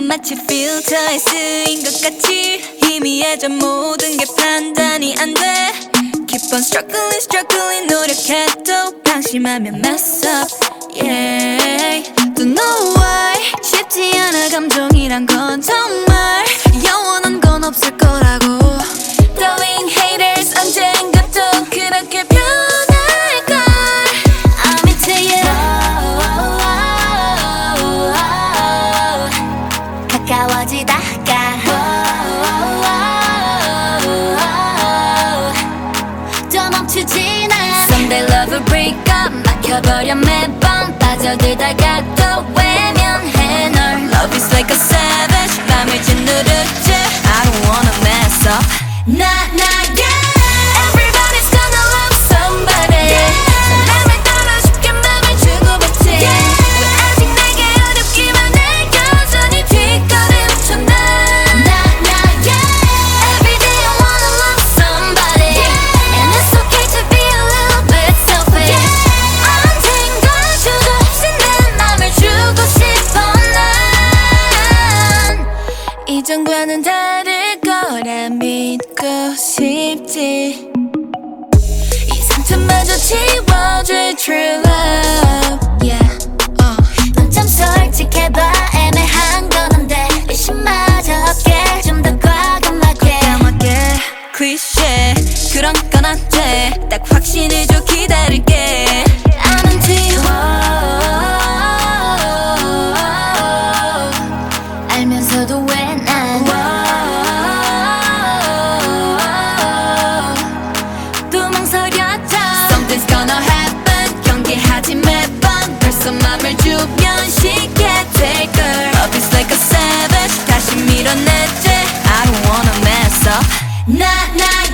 나는 마치 필터에 쓰인 것 같이 희미해져 모든 게 판단이 안돼 Keep on struggling struggling 노력해도 방심하면 mess up yeah Don't know why 쉽지 않아 감정이란 건 정말 up 막혀버려 매번 빠져들다가 또 외면해 널 Love is like a savage 맘을 짓누르지 I don't wanna mess up 나, 이전과는 다를 거라 믿고 싶지. 이 상처마저 지워줄 true love savage 다